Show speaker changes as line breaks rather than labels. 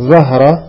ظهر